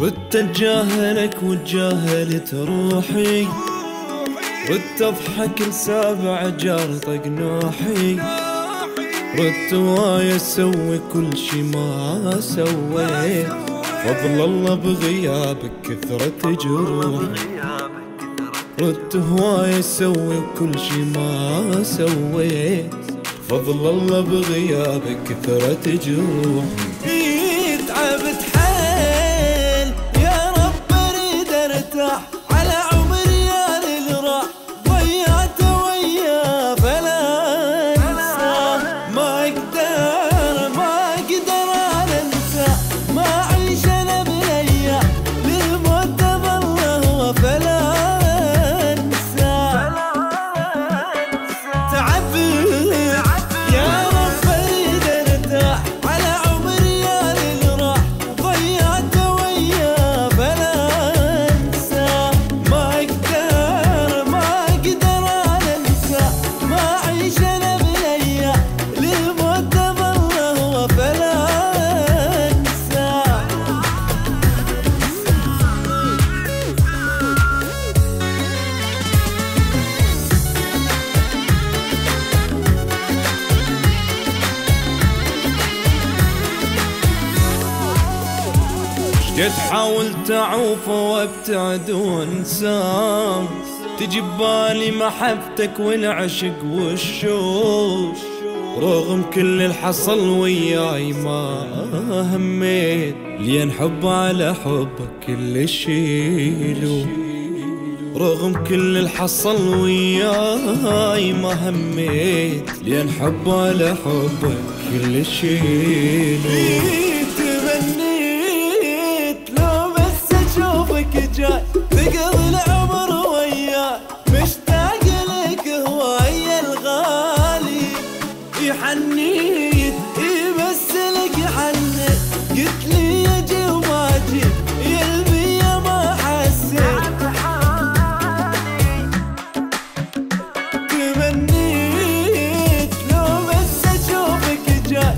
وتجاهلك وتجاهلت روحي وتضحك لسابع جار طقنوحي ردت وايا أسوي كل شي ما سويت. فضل الله بغيابك كثرة جروحي. ردت هواي أسوي كل شي ما سويت. فضل الله بغيابك كثرة جروحي جيت حاولت أعوف وأبتعد وأنساك؟ تجي ببالي محبتك والعشق والشوق. رغم كل اللي حصل وياي ما هميت. لين حب على حبك كل شي له رغم كل اللي حصل وياي ما هميت. لين حب على حبك كل شي له حنيت بس يمثلك حنيت قلت لي يا جماجيل يلبي يا ما حسيت. تمنيت لو بس أشوفك جاي.